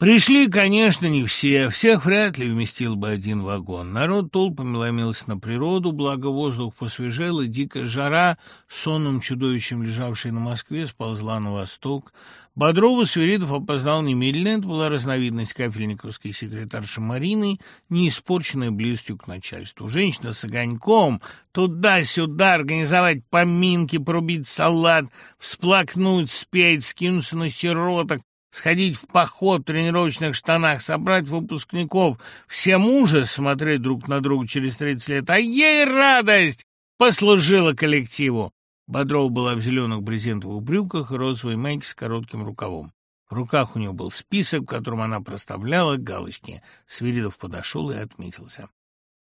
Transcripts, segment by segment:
Пришли, конечно, не все, всех вряд ли вместил бы один вагон. Народ толпами ломился на природу, благо воздух посвежел, и дикая жара, сонным чудовищем, лежавшей на Москве, сползла на восток. Бодрова Свиридов опознал немедленно, это была разновидность кафельниковской секретарши Марины, не испорченная близостью к начальству. Женщина с огоньком, туда-сюда, организовать поминки, порубить салат, всплакнуть, спеть, скинуться на сироток, сходить в поход в тренировочных штанах, собрать выпускников, всем ужас смотреть друг на друга через 30 лет, а ей радость послужила коллективу. Бодров была в зеленых брезентовых брюках и розовой майке с коротким рукавом. В руках у нее был список, в котором она проставляла галочки. Свиридов подошел и отметился.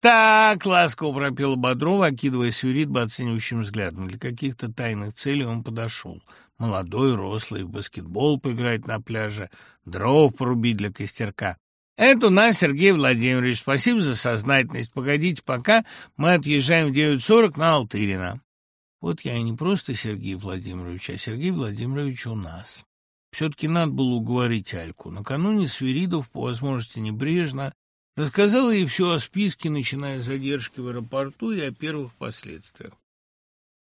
«Так!» — ласково пропела Бодрова, окидывая Свиридба оценивающим взглядом. Для каких-то тайных целей он подошел. Молодой, рослый, в баскетбол поиграть на пляже, дров порубить для костерка. «Это у нас Сергей Владимирович. Спасибо за сознательность. Погодите пока, мы отъезжаем в 9.40 на Алтырина». Вот я и не просто Сергей Владимирович, а Сергей Владимирович у нас. Все-таки надо было уговорить Альку. Накануне Свиридов, по возможности небрежно, Рассказала ей все о списке, начиная с задержки в аэропорту и о первых последствиях.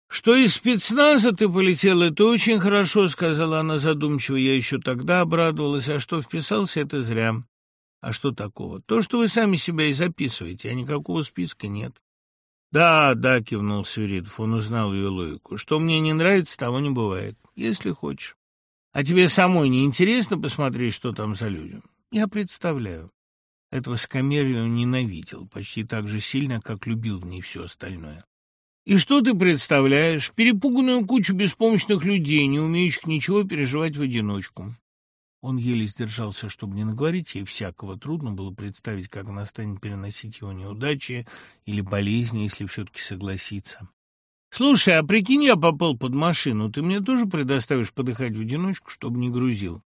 «Что из спецназа ты полетел, это очень хорошо», — сказала она задумчиво. Я еще тогда обрадовалась, а что вписался, это зря. А что такого? То, что вы сами себя и записываете, а никакого списка нет. «Да, да», — кивнул Свиридов, он узнал ее логику. «Что мне не нравится, того не бывает, если хочешь. А тебе самой не интересно посмотреть, что там за люди? Я представляю. Этого скамерию он ненавидел, почти так же сильно, как любил в ней все остальное. «И что ты представляешь? Перепуганную кучу беспомощных людей, не умеющих ничего переживать в одиночку». Он еле сдержался, чтобы не наговорить ей всякого. Трудно было представить, как она станет переносить его неудачи или болезни, если все-таки согласится. «Слушай, а прикинь, я попал под машину. Ты мне тоже предоставишь подыхать в одиночку, чтобы не грузил?»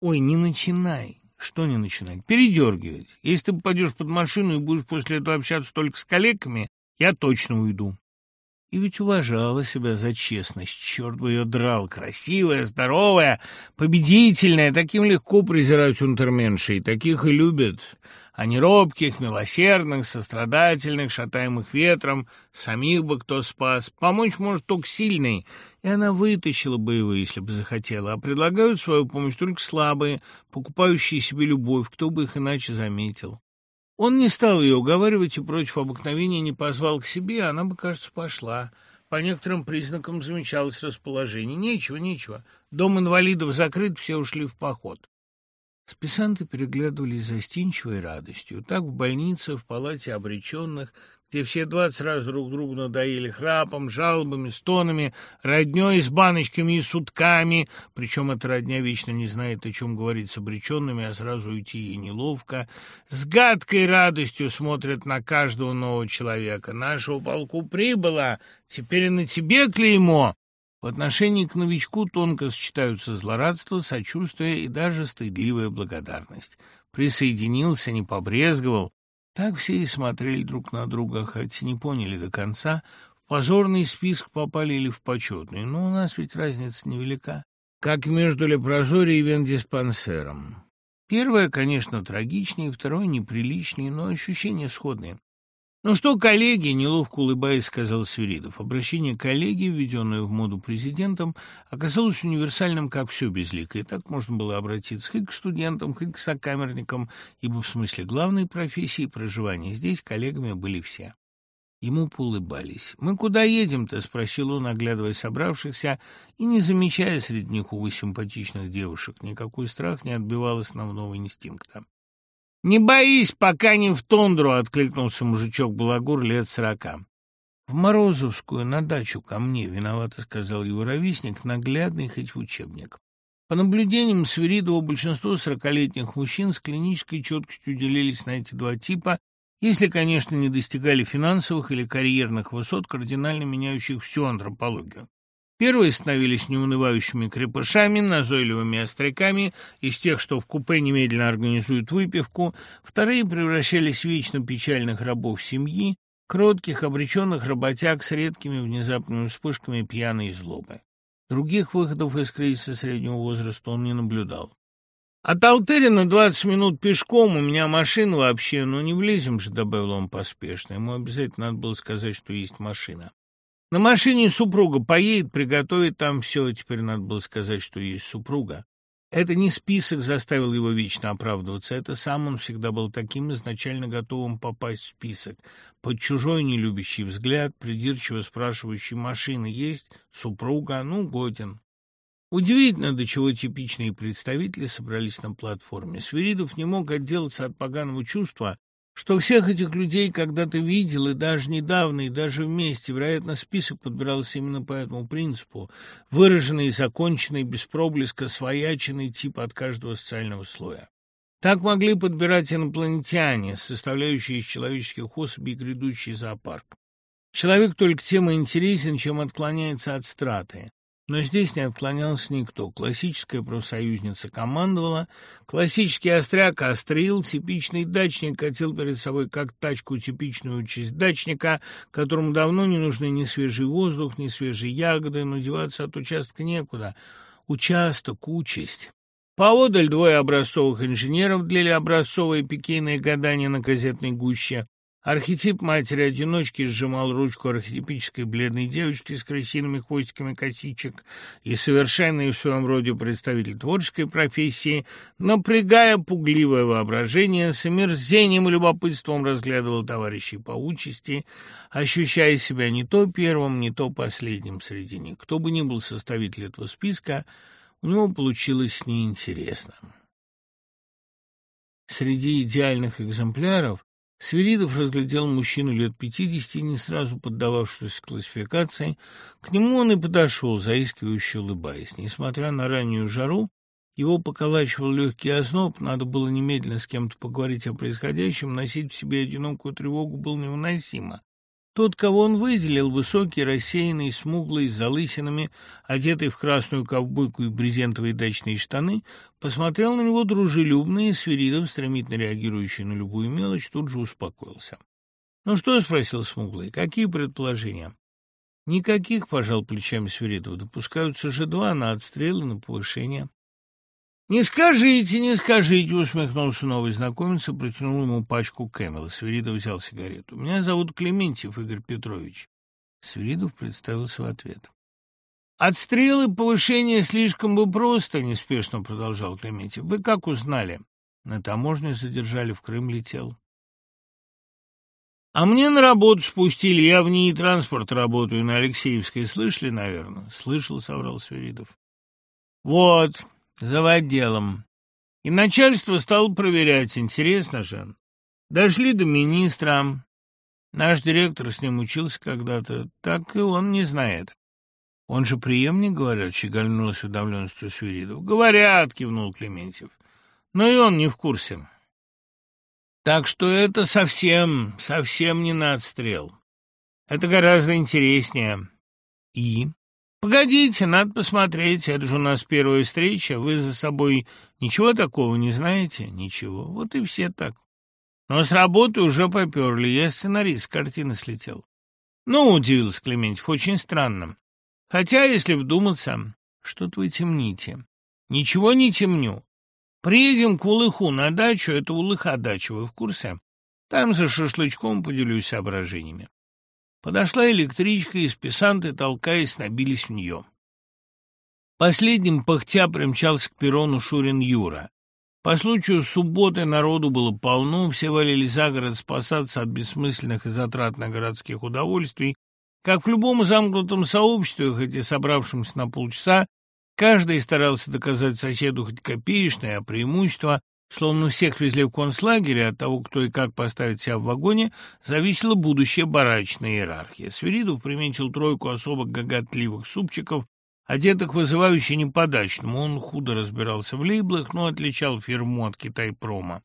«Ой, не начинай. Что не начинать? Передергивать. Если ты попадешь под машину и будешь после этого общаться только с коллегами, я точно уйду. И ведь уважала себя за честность. Черт бы ее драл. Красивая, здоровая, победительная. Таким легко презирать унтерменшей. Таких и любят а не робких, милосердных, сострадательных, шатаемых ветром, самих бы кто спас. Помочь может только сильный, и она вытащила бы его, если бы захотела, а предлагают свою помощь только слабые, покупающие себе любовь, кто бы их иначе заметил. Он не стал ее уговаривать и против обыкновения не позвал к себе, она бы, кажется, пошла. По некоторым признакам замечалось расположение. Нечего, нечего. Дом инвалидов закрыт, все ушли в поход. Списанты переглядывались застенчивой радостью. Так в больнице, в палате обреченных, где все двадцать раз друг другу надоели храпом, жалобами, стонами, роднёй с баночками и сутками, причем эта родня вечно не знает, о чем говорить с обреченными, а сразу уйти ей неловко, с гадкой радостью смотрят на каждого нового человека. Нашего полку прибыло, теперь и на тебе клеймо. В отношении к новичку тонко сочетаются злорадство, сочувствие и даже стыдливая благодарность. Присоединился, не побрезговал. Так все и смотрели друг на друга, хоть не поняли до конца, в позорный список попали или в почетный. Но у нас ведь разница невелика, как между лепрозорией и вендиспансером. Первое, конечно, трагичнее, второе неприличнее, но ощущения сходные. «Ну что, коллеги?» — неловко улыбаясь, сказал Свиридов. Обращение коллеги, введенное в моду президентом, оказалось универсальным, как все безликое. Так можно было обратиться хоть к студентам, хоть к сокамерникам, ибо в смысле главной профессии проживания здесь коллегами были все. Ему поулыбались. «Мы куда едем-то?» — спросил он, оглядывая собравшихся и не замечая среди них, увы, симпатичных девушек. Никакой страх не отбивал основного инстинкта. «Не боись, пока не в тундру!» — откликнулся мужичок-балагур лет сорока. «В Морозовскую, на дачу ко мне», — виновато сказал его ровесник, наглядный хоть в учебник. По наблюдениям Свиридова, большинство сорокалетних мужчин с клинической четкостью делились на эти два типа, если, конечно, не достигали финансовых или карьерных высот, кардинально меняющих всю антропологию. Первые становились неунывающими крепышами, назойливыми остряками, из тех, что в купе немедленно организуют выпивку. Вторые превращались в вечно печальных рабов семьи, кротких, обреченных работяг с редкими внезапными вспышками пьяной злобы. Других выходов из кризиса среднего возраста он не наблюдал. От Алтерина двадцать минут пешком, у меня машина вообще, ну не влезем же, добавил он поспешно. Ему обязательно надо было сказать, что есть машина. На машине супруга поедет, приготовит там все, теперь надо было сказать, что есть супруга. Это не список заставил его вечно оправдываться, это сам он всегда был таким изначально готовым попасть в список. Под чужой нелюбящий взгляд, придирчиво спрашивающий, машина есть, супруга, ну, годен. Удивительно, до чего типичные представители собрались на платформе. Свиридов не мог отделаться от поганого чувства, что всех этих людей когда-то видел, и даже недавно, и даже вместе. Вероятно, список подбирался именно по этому принципу. Выраженный законченный, без проблеска, свояченный тип от каждого социального слоя. Так могли подбирать инопланетяне, составляющие из человеческих особей грядущий зоопарк. Человек только тем и интересен, чем отклоняется от страты. Но здесь не отклонялся никто. Классическая профсоюзница командовала, классический остряк острил, типичный дачник катил перед собой как тачку типичную участь дачника, которому давно не нужны ни свежий воздух, ни свежие ягоды, но деваться от участка некуда. Участок, участь. Поодаль двое образцовых инженеров длили образцовые пикейные гадания на газетной гуще. Архетип матери-одиночки сжимал ручку архетипической бледной девочки с крысиными хвостиками косичек и совершенный в своем роде представитель творческой профессии, напрягая пугливое воображение, с омерзением и любопытством разглядывал товарищей по участи, ощущая себя не то первым, не то последним среди них. Кто бы ни был составитель этого списка, у него получилось неинтересно. Среди идеальных экземпляров Свиридов разглядел мужчину лет пятидесяти, не сразу поддававшегося классификации. К нему он и подошел, заискивающе улыбаясь. Несмотря на раннюю жару, его поколачивал легкий озноб, надо было немедленно с кем-то поговорить о происходящем, носить в себе одинокую тревогу было невыносимо. Тот, кого он выделил, высокий, рассеянный, смуглый, с залысинами, одетый в красную ковбойку и брезентовые дачные штаны, посмотрел на него дружелюбно и Свиридов, стремительно реагирующий на любую мелочь, тут же успокоился. «Ну что?» — спросил смуглый. «Какие предположения?» «Никаких», — пожал плечами Свиридов. «Допускаются же два на отстрел и на повышение». «Не скажите, не скажите», — усмехнулся новый знакомец и протянул ему пачку Кэмела. Свиридов взял сигарету. «Меня зовут Клементьев Игорь Петрович». Свиридов представился в ответ. «Отстрелы повышения слишком бы просто», — неспешно продолжал Клементьев. «Вы как узнали?» На таможню задержали, в Крым летел. «А мне на работу спустили, я в ней транспорт работаю, на Алексеевской. Слышали, наверное?» «Слышал», — соврал Свиридов. «Вот, за отделом. И начальство стало проверять, интересно же. Дошли до министра. Наш директор с ним учился когда-то, так и он не знает. Он же преемник, говорят, щегольнул с удавленностью Свиридов. Говорят, кивнул Клементьев. Но и он не в курсе. Так что это совсем, совсем не на отстрел. Это гораздо интереснее. И? «Погодите, надо посмотреть, это же у нас первая встреча, вы за собой ничего такого не знаете?» «Ничего, вот и все так». «Но с работы уже поперли, я сценарист, с картины слетел». «Ну, — удивился Клементьев, — очень странно. Хотя, если вдуматься, что-то вы темните». «Ничего не темню. Приедем к Улыху на дачу, это Улыха дача, вы в курсе? Там за шашлычком поделюсь соображениями». Подошла электричка, и списанты, толкаясь, набились в нее. Последним пыхтя примчался к перрону Шурин Юра. По случаю субботы народу было полно, все валили за город спасаться от бессмысленных и затратных городских удовольствий. Как в любом замкнутом сообществе, хоть и собравшемся на полчаса, каждый старался доказать соседу хоть копеечное, преимущество Словно всех везли в концлагерь, от того, кто и как поставит себя в вагоне, зависела будущая барачная иерархия. Свиридов приметил тройку особо гагатливых супчиков, одетых вызывающе неподачному. Он худо разбирался в лейблах, но отличал фирму от Китайпрома.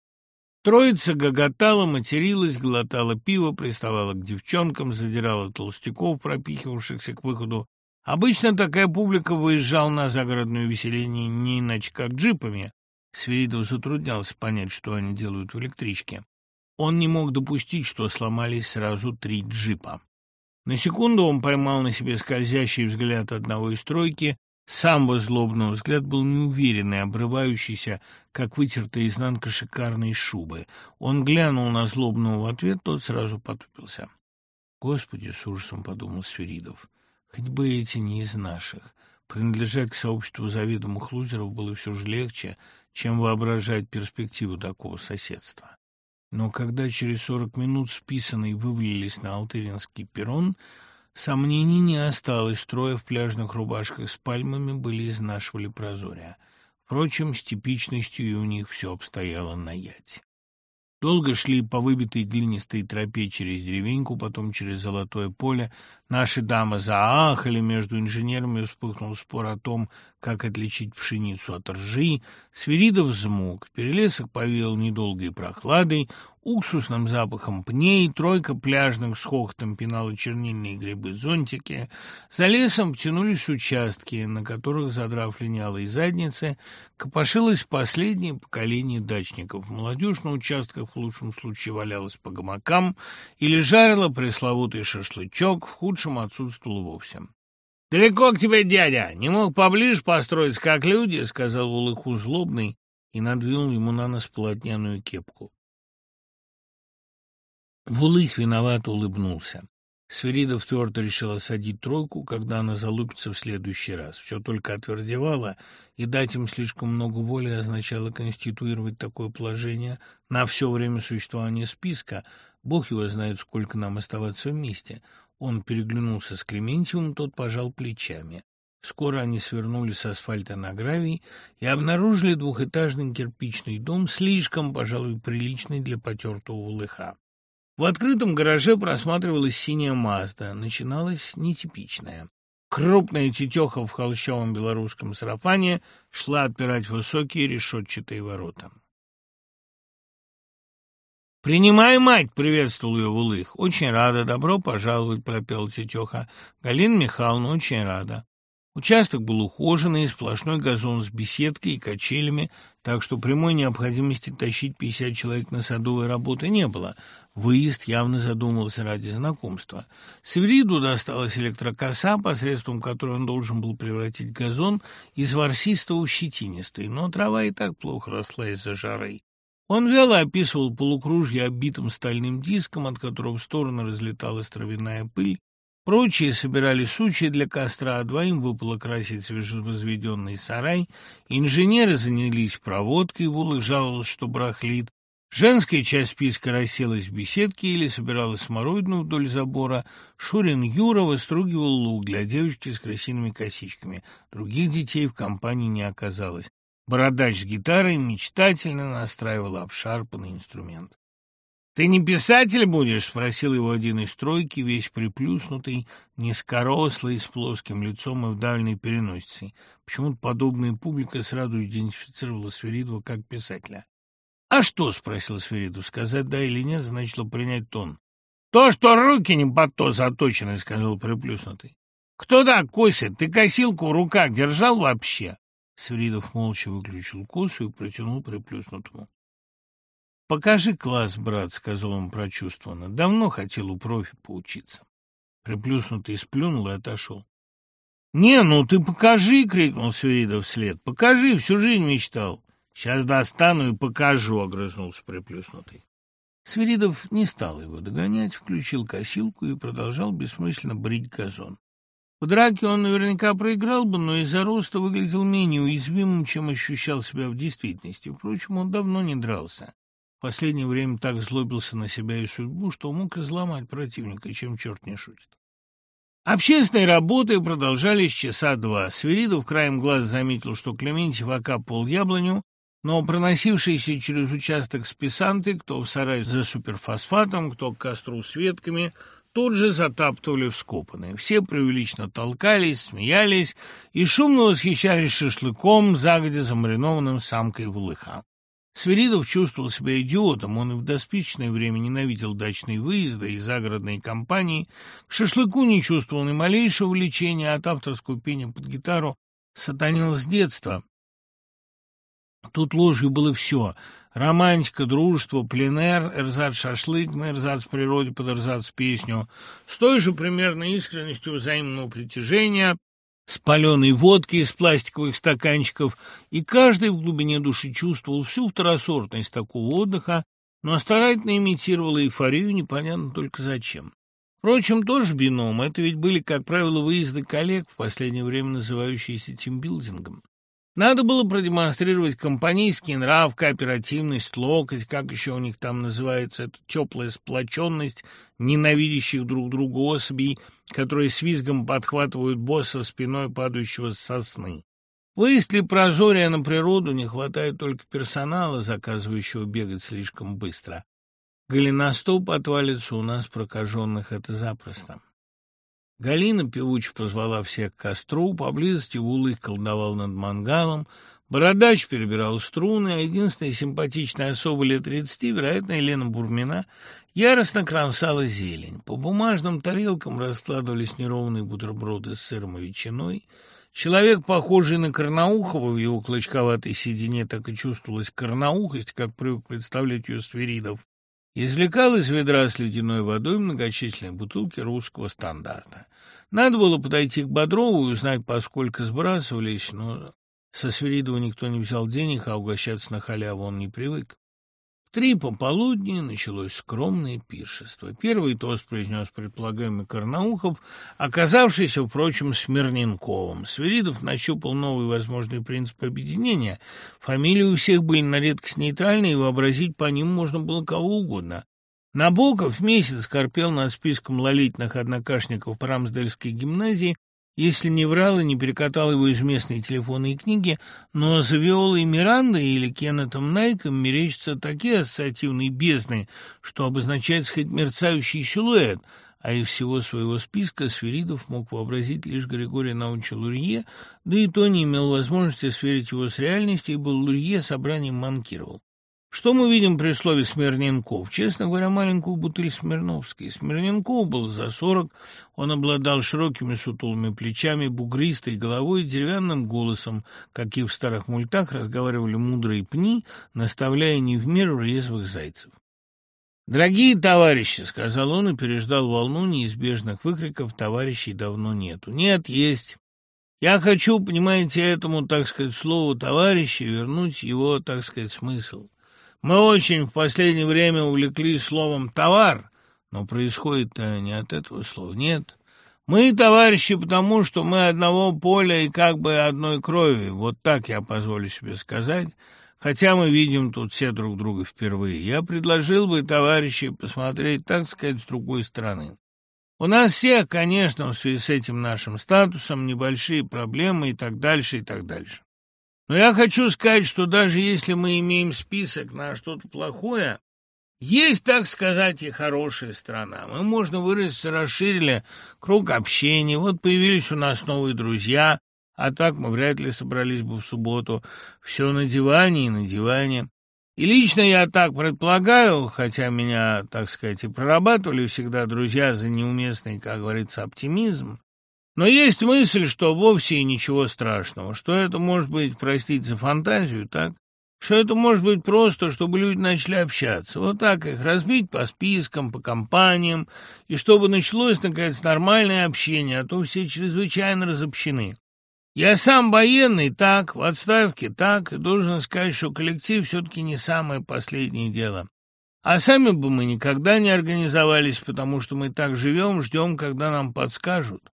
Троица гоготала, материлась, глотала пиво, приставала к девчонкам, задирала толстяков, пропихивавшихся к выходу. Обычно такая публика выезжала на загородное веселение не иначе как джипами, Свиридов затруднялся понять, что они делают в электричке. Он не мог допустить, что сломались сразу три джипа. На секунду он поймал на себе скользящий взгляд одного из тройки, Самого злобного взгляд был неуверенный, обрывающийся, как вытертая изнанка шикарной шубы. Он глянул на злобного в ответ, тот сразу потупился. «Господи!» — с ужасом подумал Сверидов. «Хоть бы эти не из наших». Принадлежать к сообществу заведомых лузеров было все же легче, чем воображать перспективу такого соседства. Но когда через сорок минут списанные вывалились на Алтыринский перрон, Сомнений не осталось, трое в пляжных рубашках с пальмами были изнашивали прозория. Впрочем, с типичностью и у них все обстояло на ять. Долго шли по выбитой глинистой тропе через деревеньку, потом через золотое поле. Наши дамы заахали, между инженерами вспыхнул спор о том, как отличить пшеницу от ржи. Свиридов взмок, перелесок повел недолгой прохладой, уксусным запахом пней, тройка пляжных с хохотом пинала чернильные грибы-зонтики. За лесом тянулись участки, на которых, задрав линялые задницы, копошилось последнее поколение дачников. Молодежь на участках в лучшем случае валялась по гамакам или жарила пресловутый шашлычок, в худшем отсутствовал вовсе. «Далеко к тебе, дядя! Не мог поближе построиться, как люди?» — сказал Улыху злобный и надвинул ему на нос полотняную кепку. Вулых виновато улыбнулся. Сверидов твердо решил осадить тройку, когда она залупится в следующий раз. Все только отвердевало, и дать им слишком много воли означало конституировать такое положение на все время существования списка. Бог его знает, сколько нам оставаться вместе. Он переглянулся с Клементьевым, тот пожал плечами. Скоро они свернули с асфальта на гравий и обнаружили двухэтажный кирпичный дом, слишком, пожалуй, приличный для потертого улыха. В открытом гараже просматривалась синяя Мазда. Начиналась нетипичная. Крупная тетеха в холщовом белорусском сарафане шла отпирать высокие решетчатые ворота. «Принимай, мать!» — приветствовал ее Вулых. «Очень рада, добро пожаловать!» — пропела тетеха. «Галина Михайловна, очень рада!» Участок был ухоженный, сплошной газон с беседкой и качелями, так что прямой необходимости тащить 50 человек на садовые работы не было. Выезд явно задумывался ради знакомства. Севериду досталась электрокоса, посредством которой он должен был превратить газон из ворсистого в щетинистый, но трава и так плохо росла из-за жары. Он вяло описывал полукружье оббитым стальным диском, от которого в стороны разлеталась травяная пыль, Прочие собирали сучья для костра, а двоим выпало красить свежевозведенный сарай. Инженеры занялись проводкой, Вулых жаловался, что брахлит. Женская часть списка расселась в беседке или собирала смородину вдоль забора. Шурин Юра выстругивал лук для девочки с красивыми косичками. Других детей в компании не оказалось. Бородач с гитарой мечтательно настраивал обшарпанный инструмент. «Ты не писатель будешь?» — спросил его один из тройки, весь приплюснутый, низкорослый, с плоским лицом и в дальней переносицей. Почему-то подобная публика сразу идентифицировала Сверидова как писателя. «А что?» — спросил Сверидов. «Сказать «да» или «нет» значило принять тон. «То, что руки не под то заточены», — сказал приплюснутый. «Кто так косит? Ты косилку в руках держал вообще?» Сверидов молча выключил косу и протянул приплюснутому. «Покажи класс, брат», — сказал он прочувствованно. «Давно хотел у профи поучиться». Приплюснутый сплюнул и отошел. «Не, ну ты покажи!» — крикнул Свиридов вслед. «Покажи, всю жизнь мечтал». «Сейчас достану и покажу», — огрызнулся приплюснутый. Свиридов не стал его догонять, включил косилку и продолжал бессмысленно брить газон. В драке он наверняка проиграл бы, но из-за роста выглядел менее уязвимым, чем ощущал себя в действительности. Впрочем, он давно не дрался последнее время так злобился на себя и судьбу, что мог изломать противника, чем черт не шутит. Общественные работы продолжались часа два. Свиридов краем глаз заметил, что Клементьев окапывал яблоню, но проносившиеся через участок списанты, кто в сарай за суперфосфатом, кто к костру с ветками, тут же затаптывали вскопанные. Все преувеличенно толкались, смеялись и шумно восхищались шашлыком, загодя замаринованным самкой вулыха. Свиридов чувствовал себя идиотом, он и в доспичное время ненавидел дачные выезды и загородные компании, к шашлыку не чувствовал ни малейшего влечения, от авторского пения под гитару сатанил с детства. Тут ложью было все — романтика, дружество, пленэр, эрзац-шашлык на эрзац-природе под эрзац-песню, с той же примерной искренностью взаимного притяжения с паленой водки из пластиковых стаканчиков, и каждый в глубине души чувствовал всю второсортность такого отдыха, но старательно имитировал эйфорию, непонятно только зачем. Впрочем, тоже бином, это ведь были, как правило, выезды коллег, в последнее время называющиеся тимбилдингом. Надо было продемонстрировать компанейский нрав, кооперативность, локоть, как еще у них там называется, эту теплая сплоченность ненавидящих друг друга особей, которые с визгом подхватывают босса спиной падающего с сосны. Выезд ли прозория на природу не хватает только персонала, заказывающего бегать слишком быстро. Голеностоп отвалится у нас прокаженных, это запросто. Галина певуче позвала всех к костру, поблизости Вулых колдовал над мангалом, Бородач перебирал струны, а единственная симпатичная особа лет тридцати, вероятно, Елена Бурмина, яростно кромсала зелень. По бумажным тарелкам раскладывались неровные бутерброды с сыром и ветчиной. Человек, похожий на Карнаухова, в его клочковатой седине так и чувствовалась карнаухость, как привык представлять ее Сверидов, Извлекал из ведра с ледяной водой многочисленные бутылки русского стандарта. Надо было подойти к Бодрову и узнать, поскольку сбрасывались, но со Свиридова никто не взял денег, а угощаться на халяву он не привык три пополудни началось скромное пиршество. Первый тост произнес предполагаемый Карнаухов, оказавшийся, впрочем, Смирненковым. Сверидов нащупал новый возможный принцип объединения. Фамилии у всех были на редкость нейтральные, и вообразить по ним можно было кого угодно. Набоков месяц корпел над списком лолитных однокашников Рамсдельской гимназии, если не врал и не перекатал его из местной телефонной книги, но за Виолой Мирандой или Кеннетом Найком мерещатся такие ассоциативные бездны, что обозначается хоть мерцающий силуэт, а из всего своего списка Сверидов мог вообразить лишь Григория Науча Лурье, да и то не имел возможности сверить его с реальностью, ибо Лурье собранием манкировал. Что мы видим при слове «Смирненков»? Честно говоря, маленькую бутыль Смирновской. Смирненков был за сорок, он обладал широкими сутулыми плечами, бугристой головой и деревянным голосом, какие в старых мультах разговаривали мудрые пни, наставляя не в меру резвых зайцев. «Дорогие товарищи!» — сказал он и переждал волну неизбежных выкриков «товарищей давно нету». «Нет, есть!» Я хочу, понимаете, этому, так сказать, слову «товарищи» вернуть его, так сказать, смысл. Мы очень в последнее время увлеклись словом «товар», но происходит-то не от этого слова, нет. Мы товарищи потому, что мы одного поля и как бы одной крови, вот так я позволю себе сказать, хотя мы видим тут все друг друга впервые. Я предложил бы, товарищи, посмотреть, так сказать, с другой стороны. У нас всех, конечно, в связи с этим нашим статусом небольшие проблемы и так дальше, и так дальше. Но я хочу сказать, что даже если мы имеем список на что-то плохое, есть, так сказать, и хорошая сторона. Мы, можно выразиться, расширили круг общения. Вот появились у нас новые друзья, а так мы вряд ли собрались бы в субботу. Все на диване и на диване. И лично я так предполагаю, хотя меня, так сказать, и прорабатывали всегда друзья за неуместный, как говорится, оптимизм, но есть мысль, что вовсе и ничего страшного, что это может быть, простить за фантазию, так? Что это может быть просто, чтобы люди начали общаться. Вот так их разбить по спискам, по компаниям, и чтобы началось, наконец, нормальное общение, а то все чрезвычайно разобщены. Я сам военный, так, в отставке, так, и должен сказать, что коллектив все-таки не самое последнее дело. А сами бы мы никогда не организовались, потому что мы так живем, ждем, когда нам подскажут.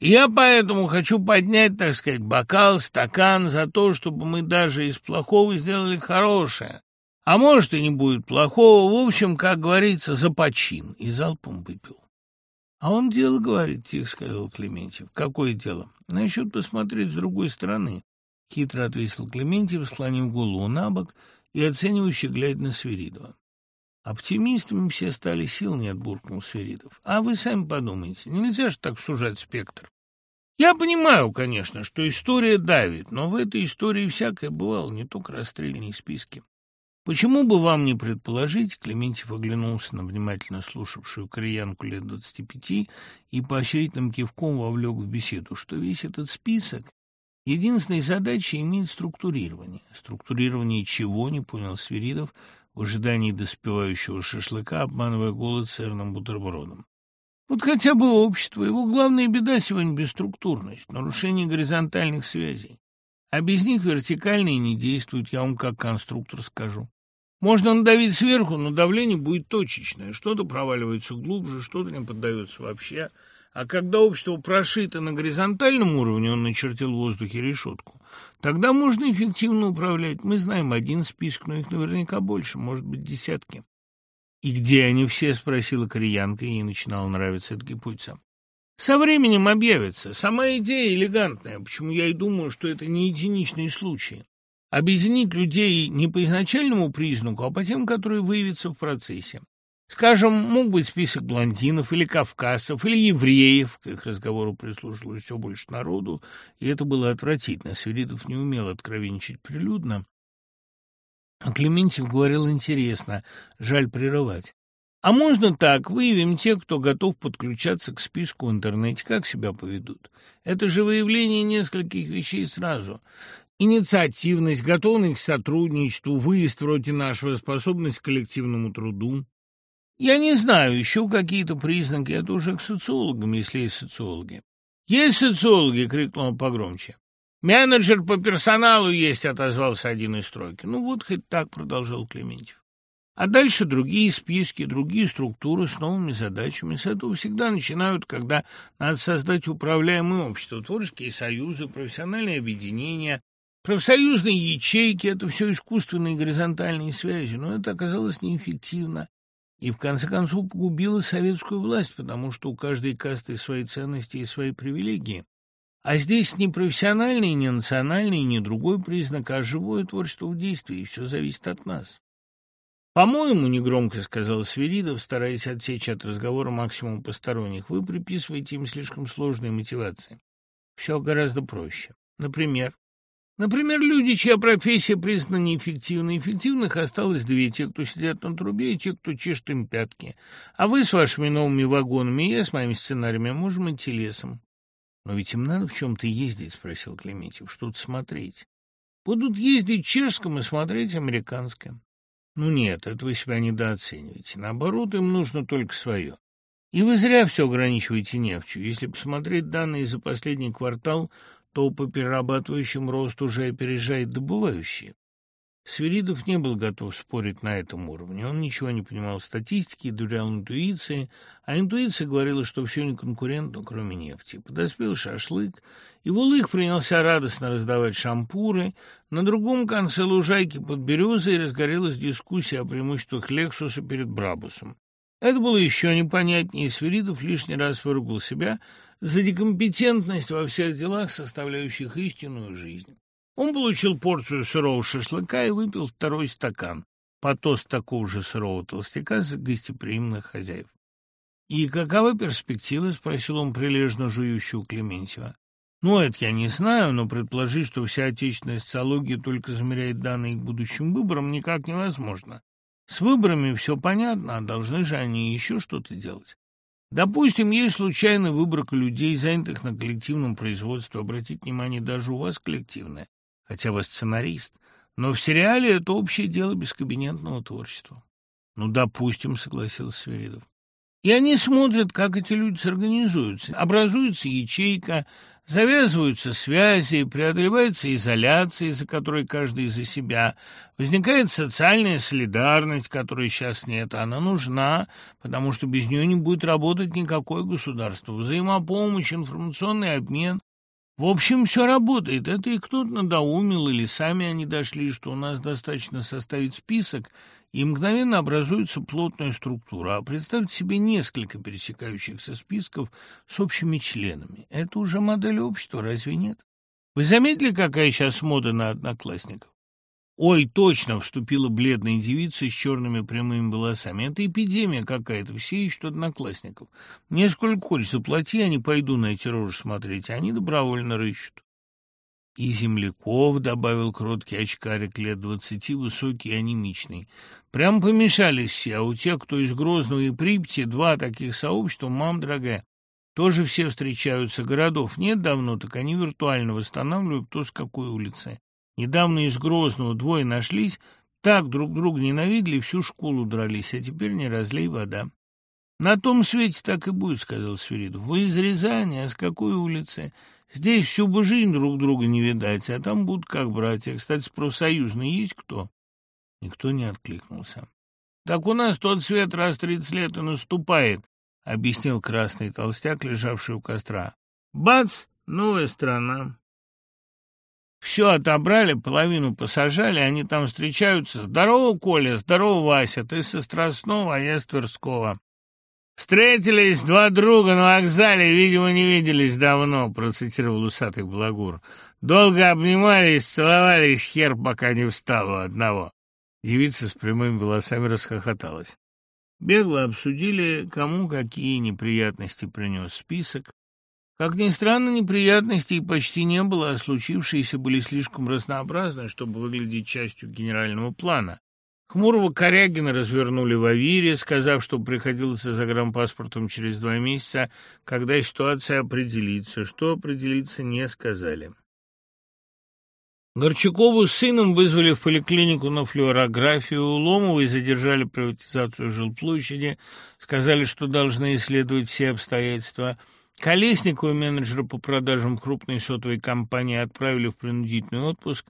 Я поэтому хочу поднять, так сказать, бокал, стакан за то, чтобы мы даже из плохого сделали хорошее. А может, и не будет плохого. В общем, как говорится, за почин. И залпом выпил. — А он дело говорит, — тихо сказал Клементьев. — Какое дело? — Насчет посмотреть с другой стороны. Хитро ответил Клементьев, склонив голову на бок и оценивающе глядя на Свиридова. Оптимистами все стали, сил нет, буркнул Сверидов. А вы сами подумайте, нельзя же так сужать спектр. Я понимаю, конечно, что история давит, но в этой истории всякое бывало, не только расстрельные списки. Почему бы вам не предположить, Клементьев оглянулся на внимательно слушавшую кореянку лет двадцати пяти и поощрительным кивком вовлек в беседу, что весь этот список единственной задачей имеет структурирование. Структурирование чего, не понял Свиридов, в ожидании доспевающего шашлыка, обманывая голод сырным бутербродом. Вот хотя бы общество. Его главная беда сегодня – бесструктурность, нарушение горизонтальных связей. А без них вертикальные не действуют, я вам как конструктор скажу. Можно надавить сверху, но давление будет точечное. Что-то проваливается глубже, что-то не поддается вообще. А когда общество прошито на горизонтальном уровне, он начертил в воздухе решетку, тогда можно эффективно управлять. Мы знаем один список, но их наверняка больше, может быть, десятки. «И где они все?» — спросила кореянка, и ей начинала нравиться эта гипотеза. «Со временем объявится. Сама идея элегантная, почему я и думаю, что это не единичный случай. Объединить людей не по изначальному признаку, а по тем, которые выявятся в процессе. Скажем, мог быть список блондинов или кавказцев, или евреев. К их разговору прислушивалось все больше народу, и это было отвратительно. Свиридов не умел откровенничать прилюдно, а Клементьев говорил интересно, жаль прерывать. А можно так, выявим тех, кто готов подключаться к списку в интернете, как себя поведут. Это же выявление нескольких вещей сразу. Инициативность, готовность к сотрудничеству, выезд вроде нашего, способность к коллективному труду. Я не знаю, еще какие-то признаки, это уже к социологам, если есть социологи. «Есть социологи!» — крикнул он погромче. «Менеджер по персоналу есть», — отозвался один из стройки. «Ну вот хоть так», — продолжал Клементьев. А дальше другие списки, другие структуры с новыми задачами. С этого всегда начинают, когда надо создать управляемое общество, творческие союзы, профессиональные объединения, профсоюзные ячейки – это все искусственные горизонтальные связи, но это оказалось неэффективно. И в конце концов погубило советскую власть, потому что у каждой касты свои ценности и свои привилегии. А здесь не профессиональный, не национальный, не другой признак, а живое творчество в действии, и все зависит от нас. «По-моему, — негромко сказал Свиридов, стараясь отсечь от разговора максимум посторонних, — вы приписываете им слишком сложные мотивации. Все гораздо проще. Например, Например, люди, чья профессия признана неэффективной. Эффективных осталось две, те, кто сидят на трубе, и те, кто чешет им пятки. А вы с вашими новыми вагонами, и я с моими сценариями можем идти лесом. «Но ведь им надо в чем-то ездить», — спросил Клементьев, — «что-то смотреть». «Будут ездить чешском и смотреть американском». «Ну нет, это вы себя недооцениваете. Наоборот, им нужно только свое. И вы зря все ограничиваете нефтью. Если посмотреть данные за последний квартал, то по перерабатывающим рост уже опережает добывающие. Свиридов не был готов спорить на этом уровне. Он ничего не понимал в статистике, доверял интуиции, а интуиция говорила, что все не конкурентно, кроме нефти. Подоспел шашлык, и Вулых принялся радостно раздавать шампуры. На другом конце лужайки под березой разгорелась дискуссия о преимуществах Лексуса перед Брабусом. Это было еще непонятнее, и Свиридов лишний раз выругал себя за некомпетентность во всех делах, составляющих истинную жизнь. Он получил порцию сырого шашлыка и выпил второй стакан, по тост такого же сырого толстяка с гостеприимных хозяев. «И какова перспектива?» — спросил он прилежно жующего Клементьева. «Ну, это я не знаю, но предположить, что вся отечественная социология только замеряет данные к будущим выборам, никак невозможно. С выборами все понятно, а должны же они еще что-то делать. Допустим, есть случайная выборка людей, занятых на коллективном производстве. Обратите внимание, даже у вас коллективное хотя вы сценарист, но в сериале это общее дело бескабинетного творчества. Ну, допустим, согласился Сверидов. И они смотрят, как эти люди сорганизуются. Образуется ячейка, завязываются связи, преодолевается изоляция, из-за которой каждый за себя. Возникает социальная солидарность, которой сейчас нет. Она нужна, потому что без нее не будет работать никакое государство. Взаимопомощь, информационный обмен, в общем, все работает. Это и кто-то надоумил, или сами они дошли, что у нас достаточно составить список, и мгновенно образуется плотная структура. А представьте себе несколько пересекающихся списков с общими членами. Это уже модель общества, разве нет? Вы заметили, какая сейчас мода на одноклассников? «Ой, точно!» — вступила бледная девица с черными прямыми волосами. «Это эпидемия какая-то, все ищут одноклассников. Мне сколько хочешь, заплати, я не пойду на эти рожи смотреть, они добровольно рыщут». И земляков, — добавил кроткий очкарик лет двадцати, высокий и анемичный. Прям помешались все, а у тех, кто из Грозного и Припяти, два таких сообщества, мам дорогая, тоже все встречаются. Городов нет давно, так они виртуально восстанавливают кто с какой улицы. Недавно из Грозного двое нашлись, так друг друга ненавидели, всю школу дрались, а теперь не разлей вода. «На том свете так и будет», — сказал Свиридов. «Вы из Рязани, а с какой улицы? Здесь всю бы жизнь друг друга не видать, а там будут как братья. Кстати, профсоюзный есть кто?» Никто не откликнулся. «Так у нас тот свет раз тридцать лет и наступает», — объяснил красный толстяк, лежавший у костра. «Бац! Новая страна!» Все отобрали, половину посажали, они там встречаются. «Здорово, Коля! Здорово, Вася! Ты со Страстного, а я с Тверского!» «Встретились два друга на вокзале, видимо, не виделись давно», — процитировал усатый Благур. «Долго обнимались, целовались, хер пока не встал у одного». Девица с прямыми волосами расхохоталась. Бегло обсудили, кому какие неприятности принес список. Как ни странно, неприятностей почти не было, а случившиеся были слишком разнообразны, чтобы выглядеть частью генерального плана. Хмурого Корягина развернули в Авире, сказав, что приходилось за загранпаспортом через два месяца, когда ситуация определится. Что определиться, не сказали. Горчакову с сыном вызвали в поликлинику на флюорографию, Ломовой задержали приватизацию жилплощади, сказали, что должны исследовать все обстоятельства. Колесникову, менеджера по продажам крупной сотовой компании, отправили в принудительный отпуск,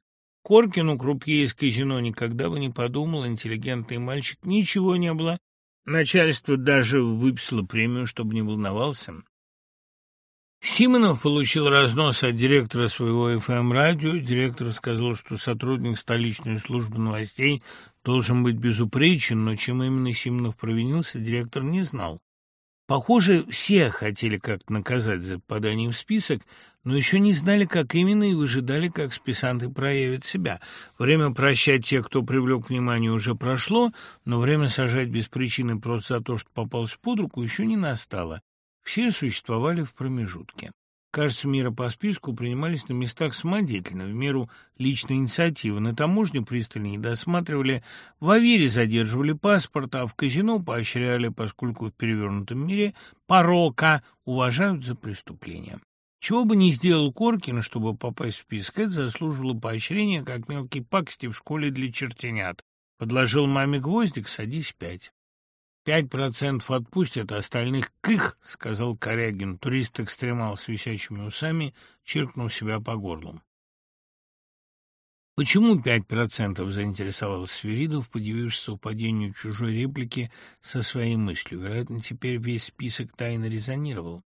Коркину, крупье из казино, никогда бы не подумал, интеллигентный мальчик, ничего не было. Начальство даже выписало премию, чтобы не волновался. Симонов получил разнос от директора своего ФМ-радио. Директор сказал, что сотрудник столичной службы новостей должен быть безупречен, но чем именно Симонов провинился, директор не знал. Похоже, все хотели как-то наказать за попадание в список, но еще не знали, как именно, и выжидали, как списанты проявят себя. Время прощать тех, кто привлек внимание, уже прошло, но время сажать без причины просто за то, что попался под руку, еще не настало. Все существовали в промежутке. Кажется, меры по списку принимались на местах самодеятельно, в меру личной инициативы. На таможню пристально не досматривали, в Авере задерживали паспорт, а в казино поощряли, поскольку в перевернутом мире порока уважают за преступление. Чего бы ни сделал Коркин, чтобы попасть в список, это заслуживало поощрения, как мелкий пакости в школе для чертенят. Подложил маме гвоздик, садись пять. «Пять процентов отпустят, а остальных кых», — сказал Корягин. Турист-экстремал с висячими усами чиркнул себя по горлу. «Почему пять процентов?» — заинтересовался Свиридов, подивившись совпадению чужой реплики со своей мыслью. Вероятно, теперь весь список тайно резонировал.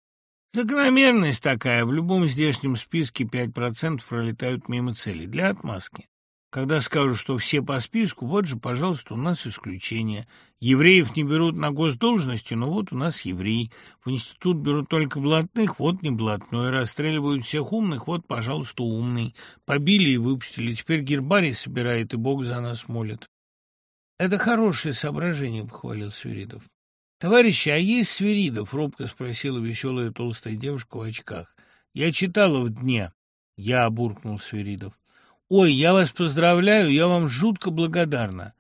Закономерность такая. В любом здешнем списке 5% пролетают мимо цели. Для отмазки. Когда скажут, что все по списку, вот же, пожалуйста, у нас исключение. Евреев не берут на госдолжности, но вот у нас еврей. В институт берут только блатных, вот не блатной. Расстреливают всех умных, вот, пожалуйста, умный. Побили и выпустили. Теперь гербарий собирает, и Бог за нас молит. Это хорошее соображение, — похвалил Свиридов. «Товарищи, а есть Свиридов?» — робко спросила веселая толстая девушка в очках. «Я читала в дне». Я буркнул Свиридов. «Ой, я вас поздравляю, я вам жутко благодарна».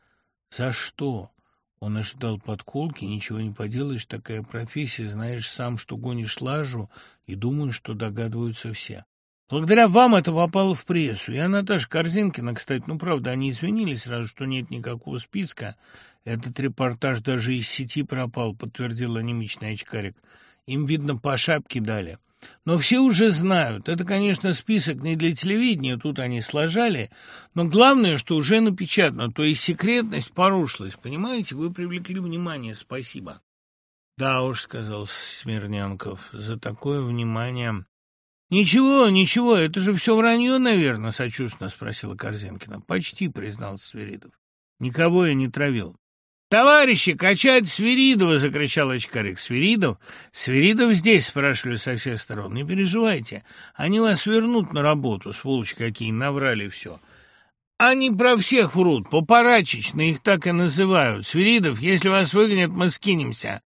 «За что?» Он ожидал подколки, ничего не поделаешь, такая профессия, знаешь сам, что гонишь лажу, и думаю, что догадываются все. Благодаря вам это попало в прессу. Я Наташа Корзинкина, кстати, ну, правда, они извинились сразу, что нет никакого списка. Этот репортаж даже из сети пропал, подтвердил анемичный очкарик. Им, видно, по шапке дали. Но все уже знают. Это, конечно, список не для телевидения, тут они сложали. Но главное, что уже напечатано, то есть секретность порушилась. Понимаете, вы привлекли внимание, спасибо. Да уж, сказал Смирненков, за такое внимание... «Ничего, ничего, это же все вранье, наверное», — сочувственно спросила Корзинкина. «Почти», — признался Свиридов. «Никого я не травил». «Товарищи, качать Свиридова!» — закричал очкарик. «Свиридов? Свиридов здесь!» — спрашивали со всех сторон. «Не переживайте, они вас вернут на работу, сволочь какие, наврали все». «Они про всех врут, попарачечно их так и называют. Свиридов, если вас выгонят, мы скинемся».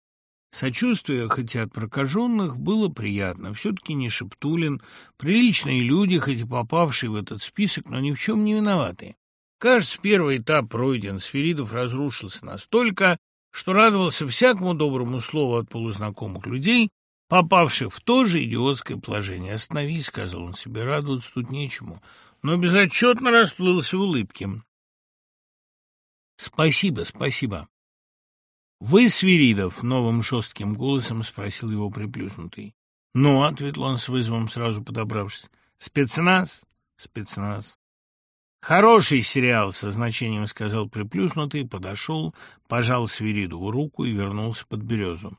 Сочувствие, хотя от прокаженных, было приятно. Все-таки не Шептулин, приличные люди, хоть и попавшие в этот список, но ни в чем не виноваты. Кажется, первый этап пройден, Сферидов разрушился настолько, что радовался всякому доброму слову от полузнакомых людей, попавших в то же идиотское положение. «Остановись», — сказал он себе, — «радоваться тут нечему». Но безотчетно расплылся в улыбке. «Спасибо, спасибо». «Вы Свиридов?» — новым жестким голосом спросил его приплюснутый. «Ну», — ответил он с вызовом, сразу подобравшись. «Спецназ?» «Спецназ». «Хороший сериал», — со значением сказал приплюснутый, подошел, пожал Свиридову руку и вернулся под березу.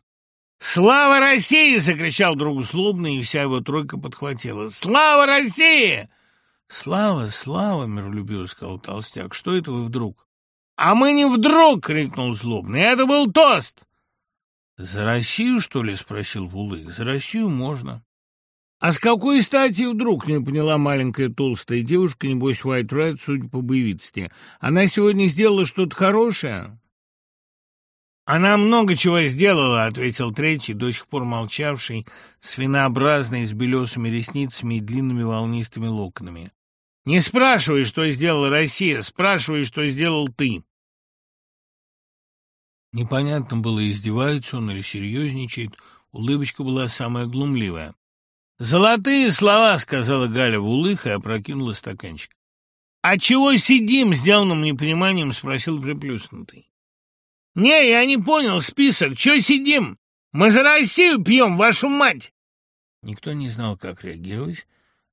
«Слава России!» — закричал друг злобный, и вся его тройка подхватила. «Слава России!» «Слава, слава!» — миролюбиво сказал толстяк. «Что это вы вдруг?» «А мы не вдруг!» — крикнул злобный. «Это был тост!» «За Россию, что ли?» — спросил Вулык. «За Россию можно». «А с какой стати вдруг?» — не поняла маленькая толстая девушка, небось, Уайт Райт, судя по боевитости. «Она сегодня сделала что-то хорошее?» «Она много чего сделала», — ответил третий, до сих пор молчавший, свинообразный, с белесыми ресницами и длинными волнистыми локонами. «Не спрашивай, что сделала Россия, спрашивай, что сделал ты». Непонятно было, издевается он или серьезничает, улыбочка была самая глумливая. «Золотые слова», — сказала Галя в улых и опрокинула стаканчик. «А чего сидим?» — сделанным непониманием спросил приплюснутый. «Не, я не понял список. Чего сидим? Мы за Россию пьем, вашу мать!» Никто не знал, как реагировать.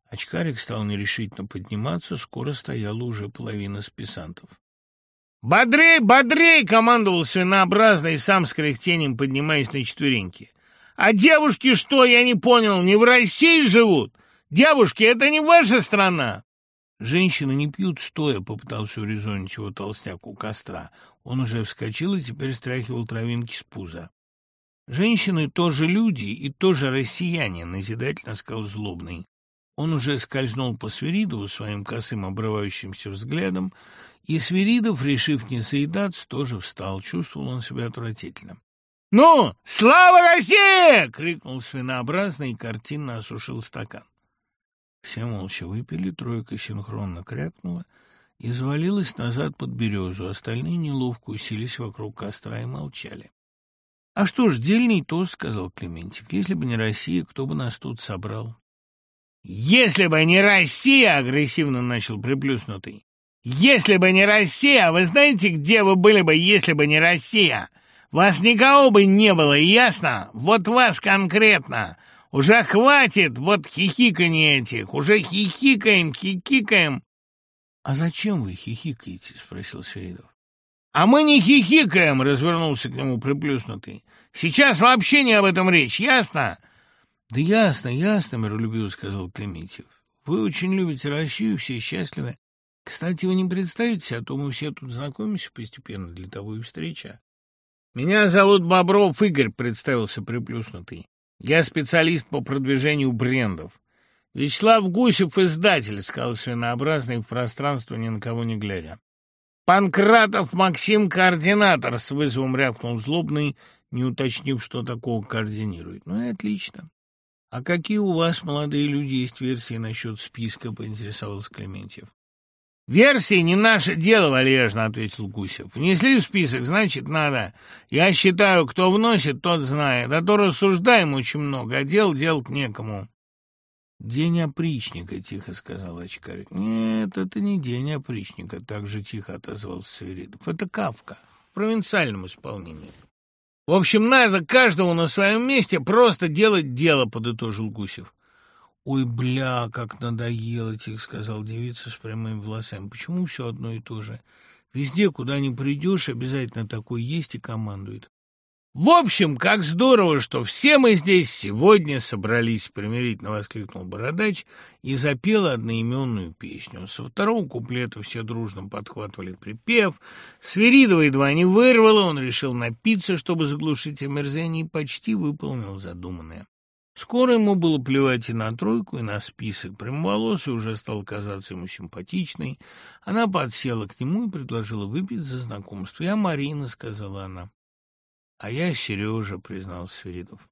Очкарик стал нерешительно подниматься, скоро стояла уже половина списантов. «Бодрей, бодрей!» — командовал свинообразный, сам с кряхтением поднимаясь на четвереньки. А девушки что, я не понял, не в России живут? Девушки, это не ваша страна. Женщины не пьют стоя, попытался урезонить его толстяк у костра. Он уже вскочил и теперь стряхивал травинки с пуза. Женщины тоже люди и тоже россияне, назидательно сказал злобный. Он уже скользнул по Свиридову своим косым обрывающимся взглядом, и Свиридов, решив не заедаться, тоже встал. Чувствовал он себя отвратительно. «Ну, слава России!» — крикнул свинообразный и картинно осушил стакан. Все молча выпили, тройка синхронно крякнула и завалилась назад под березу. Остальные неловко уселись вокруг костра и молчали. — А что ж, дельный тост, — сказал Клементьев. — Если бы не Россия, кто бы нас тут собрал? — Если бы не Россия, — агрессивно начал приплюснутый. — Если бы не Россия, вы знаете, где вы были бы, если бы не Россия? Вас никого бы не было, ясно? Вот вас конкретно. Уже хватит вот хихиканий этих. Уже хихикаем, хихикаем. — А зачем вы хихикаете? — спросил Свиридов. — А мы не хихикаем, — развернулся к нему приплюснутый. — Сейчас вообще не об этом речь, ясно? — Да ясно, ясно, — миролюбиво сказал Клементьев. — Вы очень любите Россию, все счастливы. Кстати, вы не представите, а то мы все тут знакомимся постепенно, для того и встреча. «Меня зовут Бобров Игорь», — представился приплюснутый. «Я специалист по продвижению брендов». «Вячеслав Гусев, издатель», — сказал свинообразный в пространство, ни на кого не глядя. «Панкратов Максим, координатор», — с вызовом рявкнул злобный, не уточнив, что такого координирует. «Ну и отлично». «А какие у вас, молодые люди, есть версии насчет списка?» — поинтересовался Клементьев. «Версии не наше дело, — вальяжно ответил Гусев. Внесли в список, значит, надо. Я считаю, кто вносит, тот знает. А то рассуждаем очень много, а дел делать некому». «День опричника», — тихо сказал очкарик. «Нет, это не день опричника», — так же тихо отозвался Саверидов. «Это Кавка в провинциальном исполнении». «В общем, надо каждому на своем месте просто делать дело», — подытожил Гусев. «Ой, бля, как надоело тебе», — сказал девица с прямыми волосами. «Почему все одно и то же? Везде, куда ни придешь, обязательно такой есть и командует». «В общем, как здорово, что все мы здесь сегодня собрались», — примирительно воскликнул Бородач и запел одноименную песню. Со второго куплета все дружно подхватывали припев. Свиридова едва не вырвало, он решил напиться, чтобы заглушить омерзение, и почти выполнил задуманное. Скоро ему было плевать и на тройку, и на список. Прямоволосый уже стал казаться ему симпатичной. Она подсела к нему и предложила выпить за знакомство. «Я Марина», — сказала она. «А я Сережа», — признал Сверидов.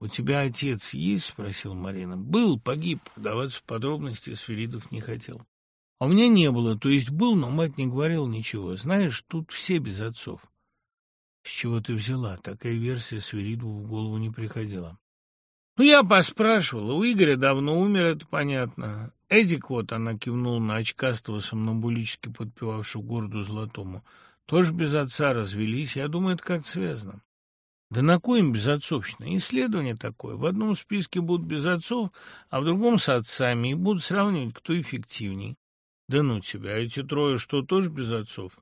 «У тебя отец есть?» — спросил Марина. «Был, погиб. Вдаваться в подробности Сверидов не хотел». «А у меня не было. То есть был, но мать не говорила ничего. Знаешь, тут все без отцов». «С чего ты взяла? Такая версия Сверидову в голову не приходила». Ну, я поспрашивала. У Игоря давно умер, это понятно. Эдик вот, она кивнула на очкастого, сомнамбулически подпевавшего городу Золотому, тоже без отца развелись. Я думаю, это как-то связано. Да на кой им безотцовщина? Исследование такое. В одном списке будут без отцов, а в другом с отцами, и будут сравнивать, кто эффективней. Да ну тебя, эти трое что, тоже без отцов?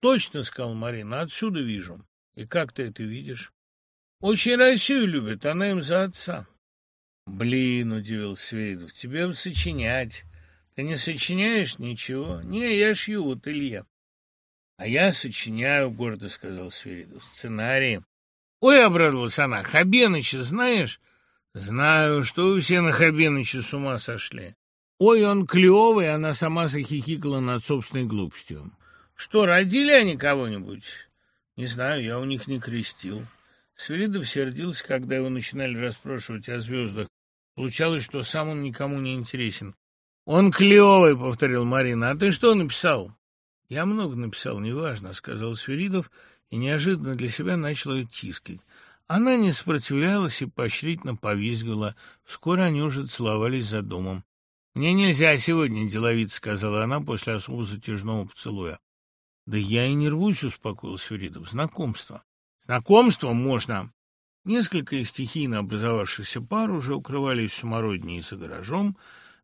Точно, сказал Марина, отсюда вижу. И как ты это видишь? Очень Россию любят, она им за отца. Блин, удивился Свиридов, тебе бы сочинять. Ты не сочиняешь ничего? Не, я шью, вот Илья. А я сочиняю, гордо сказал Свиридов. Сценарий. Ой, обрадовалась она, Хабеныча знаешь? Знаю, что вы все на Хабеныча с ума сошли. Ой, он клевый, она сама захихикала над собственной глупостью. Что, родили они кого-нибудь? Не знаю, я у них не крестил. Свиридов сердился, когда его начинали расспрашивать о звездах. Получалось, что сам он никому не интересен. «Он клевый», — повторил Марина. «А ты что написал?» «Я много написал, неважно», — сказал Свиридов, и неожиданно для себя начал ее тискать. Она не сопротивлялась и поощрительно повизгала. Вскоре они уже целовались за домом. «Мне нельзя сегодня деловить», — сказала она после особо затяжного поцелуя. «Да я и не рвусь», — успокоил Свиридов. «Знакомство». «Знакомство можно». Несколько из стихийно образовавшихся пар уже укрывались в самородине за гаражом,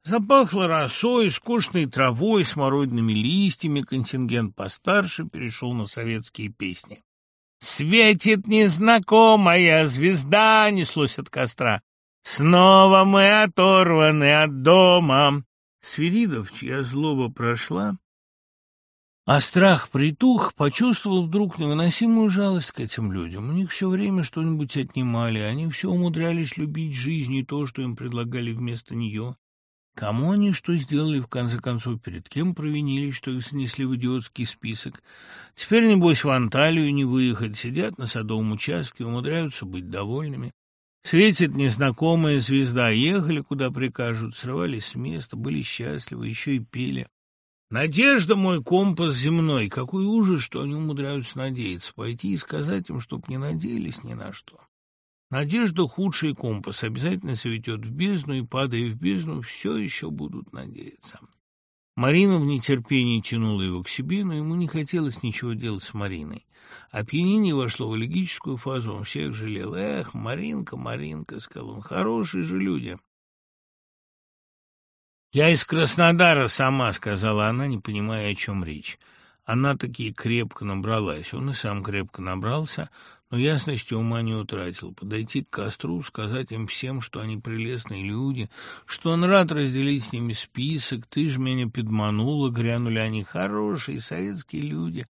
Запахло росой, скучной травой, смородными листьями, контингент постарше перешел на советские песни. «Светит незнакомая звезда!» — неслось от костра. «Снова мы оторваны от дома!» Свиридов, чья злоба прошла, а страх притух, почувствовал вдруг невыносимую жалость к этим людям. У них все время что-нибудь отнимали, они все умудрялись любить жизнь и то, что им предлагали вместо нее. Кому они что сделали, в конце концов, перед кем провинились, что их снесли в идиотский список? Теперь, небось, в Анталию не выехать, сидят на садовом участке, умудряются быть довольными. Светит незнакомая звезда, ехали, куда прикажут, срывались с места, были счастливы, еще и пели. Надежда мой компас земной, какой ужас, что они умудряются надеяться, пойти и сказать им, чтоб не надеялись ни на что. Надежда — худший компас, обязательно светет в бездну, и, падая в бездну, все еще будут надеяться. Марина в нетерпении тянула его к себе, но ему не хотелось ничего делать с Мариной. Опьянение вошло в элегическую фазу, он всех жалел. «Эх, Маринка, Маринка», — сказал он, — «хорошие же люди». «Я из Краснодара сама», — сказала она, не понимая, о чем речь. Она таки крепко набралась. Он и сам крепко набрался, но ясности ума не утратил. Подойти к костру, сказать им всем, что они прелестные люди, что он рад разделить с ними список, ты же меня подманула, грянули они хорошие советские люди,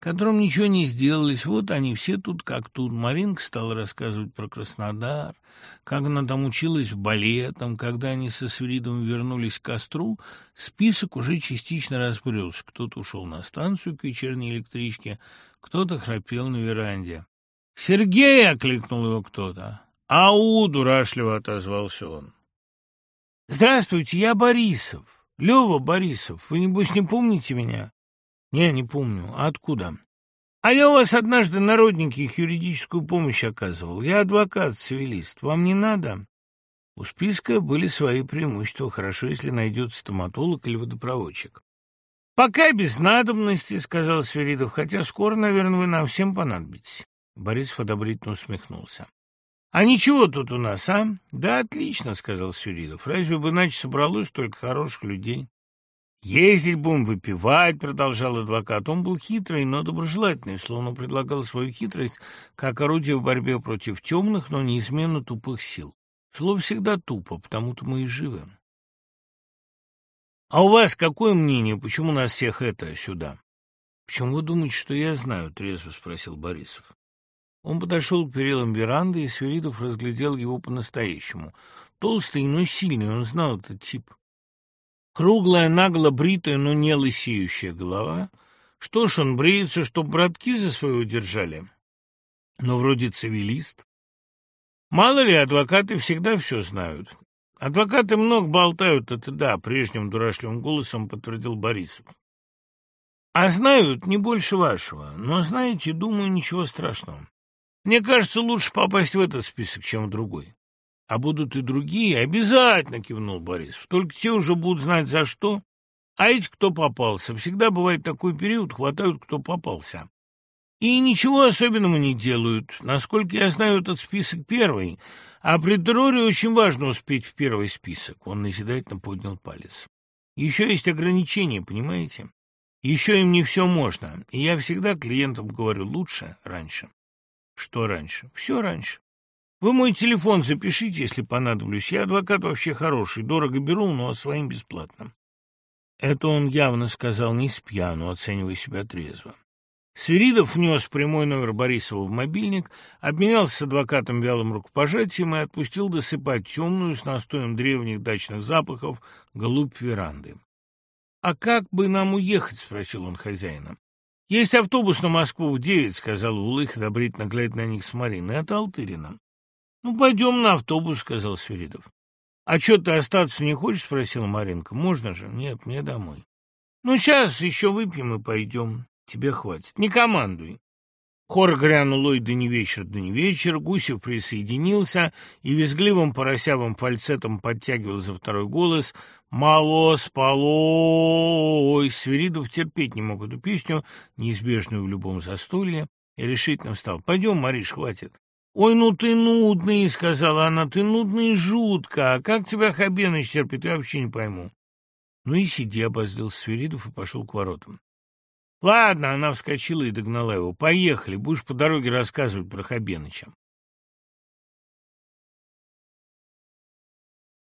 которым ничего не сделалось. Вот они все тут как тут. Маринка стала рассказывать про Краснодар, как она там училась балетом. Когда они со Свиридом вернулись к костру, список уже частично разбрелся. Кто-то ушел на станцию к вечерней электричке, кто-то храпел на веранде. «Сергей!» — окликнул его кто-то. «Ау!» — дурашливо отозвался он. «Здравствуйте, я Борисов. Лева Борисов. Вы, небось, не помните меня?» «Не, не помню. А откуда?» «А я у вас однажды на родненьких юридическую помощь оказывал. Я адвокат-цивилист. Вам не надо?» У списка были свои преимущества. Хорошо, если найдется стоматолог или водопроводчик. «Пока без надобности», — сказал Сверидов, «хотя скоро, наверное, вы нам всем понадобитесь». Борисов одобрительно усмехнулся. «А ничего тут у нас, а?» «Да отлично», — сказал Сюридов. «Разве бы иначе собралось только хороших людей?» «Ездить будем, выпивать», — продолжал адвокат. Он был хитрый, но доброжелательный, словно предлагал свою хитрость как орудие в борьбе против темных, но неизменно тупых сил. Слово всегда тупо, потому-то мы и живем. «А у вас какое мнение, почему нас всех это сюда?» «Почему вы думаете, что я знаю?» — трезво спросил Борисов. Он подошел к перилам веранды, и Сверидов разглядел его по-настоящему. Толстый, но сильный, он знал этот тип. Круглая, нагло бритая, но не лысеющая голова. Что ж, он бреется, чтоб братки за свое держали. Но вроде цивилист. Мало ли, адвокаты всегда все знают. Адвокаты много болтают, это да, прежним дурашливым голосом подтвердил Борисов. А знают не больше вашего, но знаете, думаю, ничего страшного. Мне кажется, лучше попасть в этот список, чем в другой. А будут и другие, обязательно, кивнул Борис. Только те уже будут знать за что. А эти кто попался? Всегда бывает такой период, хватают кто попался. И ничего особенного не делают. Насколько я знаю, этот список первый. А при терроре очень важно успеть в первый список. Он назидательно поднял палец. Еще есть ограничения, понимаете? Еще им не все можно. И я всегда клиентам говорю, лучше раньше. Что раньше? Все раньше. Вы мой телефон запишите, если понадоблюсь. Я адвокат вообще хороший, дорого беру, но своим бесплатно. Это он явно сказал не с пьяну, оценивая себя трезво. Свиридов внес прямой номер Борисова в мобильник, обменялся с адвокатом вялым рукопожатием и отпустил досыпать темную с настоем древних дачных запахов голубь веранды. «А как бы нам уехать?» — спросил он хозяина. «Есть автобус на Москву в девять», — сказал Улых, одобрительно глядя на них с Мариной. «Это Алтырина». «Ну, пойдем на автобус», — сказал Свиридов. «А что, ты остаться не хочешь?» — спросила Маринка. «Можно же?» «Нет, мне домой». «Ну, сейчас еще выпьем и пойдем». Тебе хватит. Не командуй. Хор грянул ой, да не вечер, да не вечер. Гусев присоединился и визгливым поросявым фальцетом подтягивал за второй голос «Мало спало!» Ой, Свиридов терпеть не мог эту песню, неизбежную в любом застолье, и решительно встал. «Пойдем, Мариш, хватит». «Ой, ну ты нудный», — сказала она, — «ты нудный жутко. А как тебя Хабеныч терпит, я вообще не пойму». «Ну и сиди», — обозлился Свиридов и пошел к воротам. «Ладно», — она вскочила и догнала его. «Поехали, будешь по дороге рассказывать про Хабеныча».